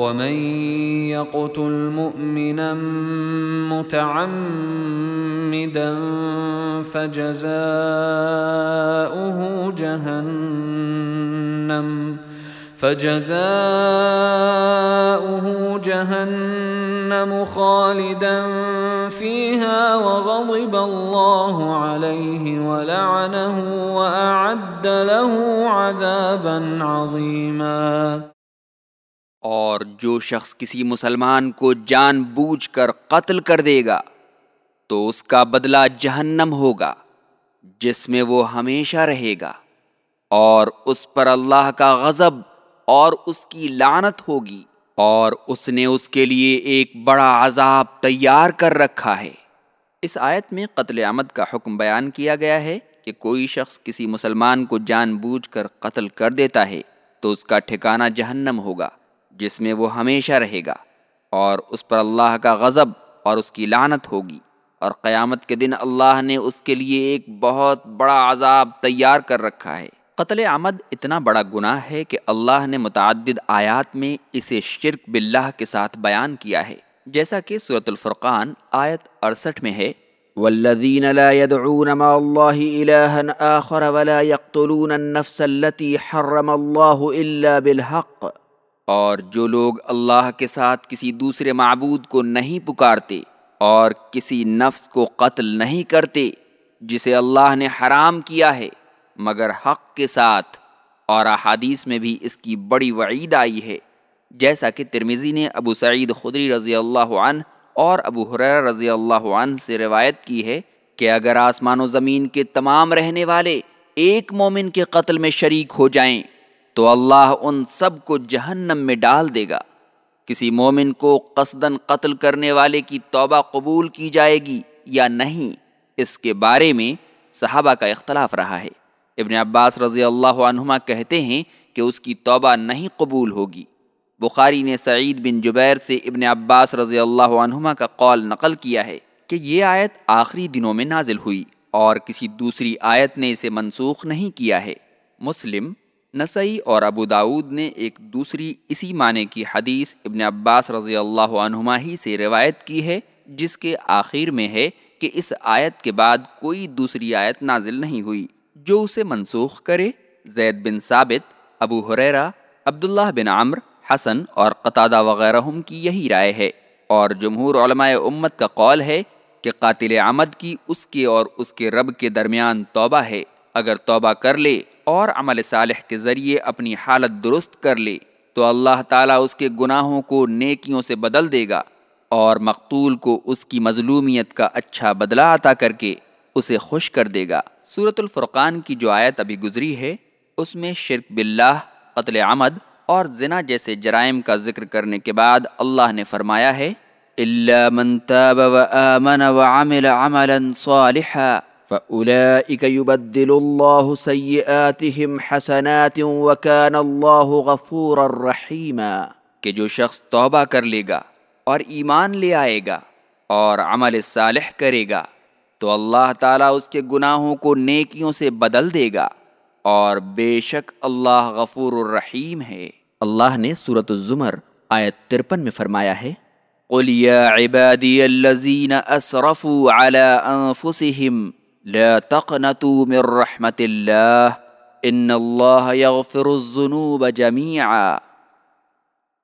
ومن يقتل مؤمنا متعمدا فجزاؤه جهنم فجزاؤه جهنم خالدا فيها وغضب الله عليه ولعنه وأعد له عذابا عظيما اور جو شخص کسی مسلمان کو جان بوجھ کر قتل کر دے گا، تو اس کا بدلہ جہنم ہوگا، جس میں وہ ہمیشہ رہے گا، اور اس پر اللہ کا غضب اور اس کی لانت ہوگی، اور اس نے اس کے لیے ایک بڑا عذاب تیار کر رکھا ہے۔ اس آیت میں قتل آمد کا حکم بیان کیا گیا ہے کہ کوئی شخص کسی مسلمان کو جان بوجھ کر قتل کر دیتا ہے، تو اس کا ٹھکانہ جہنم ہوگا۔ جس میں وہ ہمیشہ رہے گا اور اس پر اللہ کا غضب اور اس کی لانت ہوگی اور قیامت کے دن اللہ نے اس کے لیے ایک بہت بڑا عذاب تیار کر رکھا ہے۔ قتل آمد اتنا بڑا گناہ ہے کہ اللہ نے متعدد آیات میں اسے شرک باللہ کے ساتھ بیان کیا ہے۔ جیسا کہ صورت الفرقان آیت اڑسٹھ میں ہے والذین لا يدعون مع اللہ الہا آخر ولا يقتلون النفس التي حرم اللہ الا بالحق اور جو لوگ اللہ کے ساتھ کسی دوسرے معبود کو نہیں پکارتے اور کسی نفس کو قتل نہیں کرتے، جسے اللہ نے حرام کیا ہے، مگر حق کے ساتھ۔ اور احادیث میں بھی اس کی بڑی وعید آئی ہے۔ جیسا کہ ترمیزی نے ابو سعید خدری رضی اللہ عنہ اور ابو حریر رضی اللہ عنہ سے روایت کی ہے کہ اگر آسمان و زمین کے تمام رہنے والے ایک مومن کے قتل میں شریک ہو جائیں تو اللہ ان سب کو جہنم میں ڈال دے گا۔ کسی مومن کو قصدن قتل کرنے والے کی توبہ قبول کی جائے گی یا نہیں، اس کے بارے میں صحابہ کا اختلاف رہا ہے۔ ابن عباس رضی اللہ عنہما کہتے ہیں کہ اس کی توبہ نہیں قبول ہوگی۔ بخاری نے سعید بن جبیر سے ابن عباس رضی اللہ عنہما کا قول نقل کیا ہے کہ یہ آیت آخری دنوں میں نازل ہوئی اور کسی دوسری آیت نے اسے منسوخ نہیں کیا ہے۔ مسلم نسائی اور ابو داود نے ایک دوسری اسی معنی کی حدیث ابن عباس رضی اللہ عنہما ہی سے روایت کی ہے، جس کے آخر میں ہے کہ اس آیت کے بعد کوئی دوسری آیت نازل نہیں ہوئی۔ جو اسے منسوخ کرے، زید بن ثابت، ابو حریرا عبداللہ بن عمر حسن اور قطادہ وغیرہ کی یہی رائے ہے۔ اور جمہور علماء امت کا قول ہے کہ قاتل عمد کی اس کے اور اس کے رب کے درمیان توبہ ہے۔ اگر توبہ کر لے اور عمل صالح کے ذریعے اپنی حالت درست کر لے، تو اللہ تعالیٰ اس کے گناہوں کو نیکیوں سے بدل دے گا اور مقتول کو اس کی مظلومیت کا اچھا بدلہ عطا کر کے اسے خوش کر دے گا۔ صورت الفرقان کی جو آیت ابھی گزری ہے، اس میں شرک باللہ، قتل عمد اور زنا جیسے جرائم کا ذکر کرنے کے بعد اللہ نے فرمایا ہے، إِلَّا مَن تَابَ وَآمَنَ وَعَمِلَ عَمَلًا صَالِحًا فَأُولَئِكَ يُبَدِّلُ اللَّهُ سَيِّئَاتِهِمْ حَسَنَاتٍ وَكَانَ اللَّهُ غَفُورًا رَحِيمًا۔ کہ جو شخص توبہ کر لے گا اور ایمان لے آئے گا اور عمل صالح کرے گا، تو اللہ تعالیٰ اس کے گناہوں کو نیکیوں سے بدل دے گا اور بے شک اللہ غفور الرحیم ہے۔ اللہ نے صورت الزمر آیت ترپن میں فرمایا ہے، قل يا عبادي الذين اسرفوا على انفسهم لا تقنطوا من رحمت اللہ ان اللہ یغفر الذنوب جميعا۔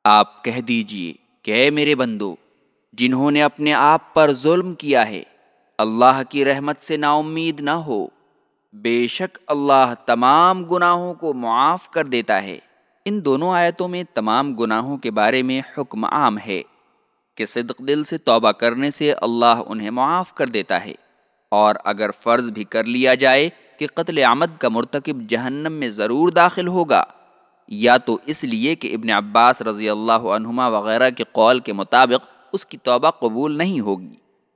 آپ کہہ دیجیے کہ اے میرے بندو، جنہوں نے اپنے آپ پر ظلم کیا ہے، اللہ کی رحمت سے نا امید نہ ہو۔ بے شک اللہ تمام گناہوں کو معاف کر دیتا ہے۔ ان دونوں آیتوں میں تمام گناہوں کے بارے میں حکم عام ہے کہ صدق دل سے توبہ کرنے سے اللہ انہیں معاف کر دیتا ہے۔ اور اگر فرض بھی کر لیا جائے کہ قتل آمد کا مرتکب جہنم میں ضرور داخل ہوگا، یا تو اس لیے کہ ابن عباس رضی اللہ عنہما وغیرہ کے قول کے مطابق اس کی توبہ قبول نہیں ہوگی،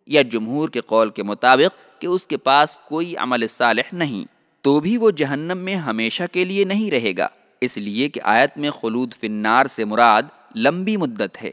یا جمہور کے قول کے مطابق کہ اس کے پاس کوئی عمل صالح نہیں، تو بھی وہ جہنم میں ہمیشہ کے لیے نہیں رہے گا۔ اس لیے کہ آیت میں خلود فنار سے مراد لمبی مدت ہے۔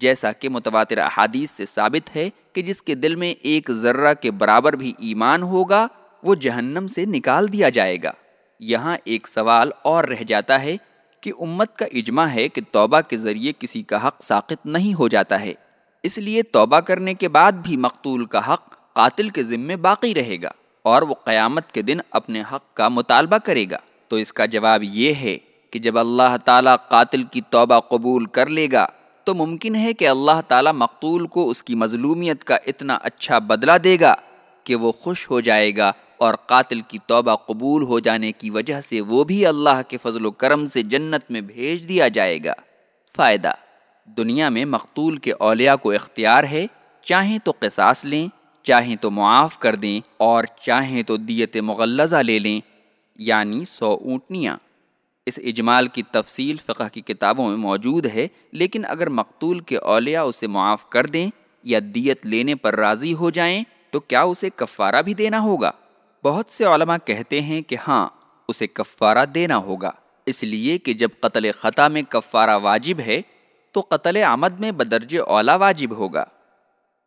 جیسا کہ متواتر احادیث سے ثابت ہے کہ جس کے دل میں ایک ذرہ کے برابر بھی ایمان ہوگا، وہ جہنم سے نکال دیا جائے گا۔ یہاں ایک سوال اور رہ جاتا ہے کہ امت کا اجماع ہے کہ توبہ کے ذریعے کسی کا حق ساقط نہیں ہو جاتا ہے۔ اس لیے توبہ کرنے کے بعد بھی مقتول کا حق قاتل کے ذمے باقی رہے گا اور وہ قیامت کے دن اپنے حق کا مطالبہ کرے گا۔ تو اس کا جواب یہ ہے کہ جب اللہ تعالیٰ قاتل کی توبہ قبول کر لے گا تو ممکن ہے کہ اللہ تعالیٰ مقتول کو اس کی مظلومیت کا اتنا اچھا بدلہ دے گا کہ وہ خوش ہو جائے گا اور قاتل کی توبہ قبول ہو جانے کی وجہ سے وہ بھی اللہ کے فضل و کرم سے جنت میں بھیج دیا جائے گا۔ فائدہ، دنیا میں مقتول کے اولیاء کو اختیار ہے، چاہیں تو قصاص لیں، چاہیں تو معاف کر دیں اور چاہیں تو دیت مغلزہ لے لیں یعنی سو اونٹنیاں۔ اس اجمال کی تفصیل فقہ کی کتابوں میں موجود ہے، لیکن اگر مقتول کے اولیاء اسے معاف کر دیں یا دیت لینے پر راضی ہو جائیں، تو کیا اسے کفارہ بھی دینا ہوگا؟ بہت سے علماء کہتے ہیں کہ ہاں اسے کفارہ دینا ہوگا۔ اس لیے کہ جب قتل خطا میں کفارہ واجب ہے، تو قتل آمد میں بدرج اولا واجب ہوگا۔